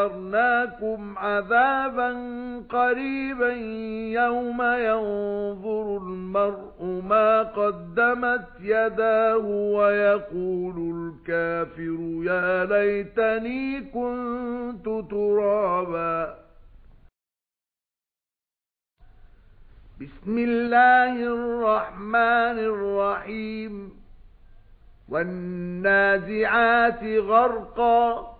أَنذَرْنَاكُمْ عَذَابًا قَرِيبًا يَوْمَ يَنظُرُ الْمَرْءُ مَا قَدَّمَتْ يَدَاهُ وَيَقُولُ الْكَافِرُ يَا لَيْتَنِي كُنتُ تُرَابًا بِسْمِ اللَّهِ الرَّحْمَنِ الرَّحِيمِ وَالنَّازِعَاتِ غَرْقًا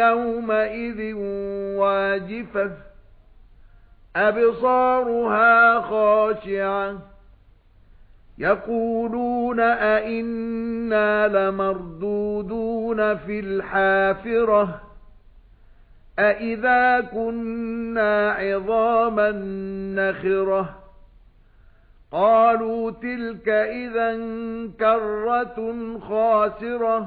يَوْمَئِذٍ وَاجِفَةٌ أَبْصَارُهَا خَاشِعَةٌ. يَقُولُونَ أَإِنَّا لَمَرْدُودُونَ فِي الْحَافِرَةِ أَإِذَا كُنَّا عِظَامًا نَخِرَةً. قَالُوا تِلْكَ إِذًا كَرَّةٌ خَاسِرَةٌ.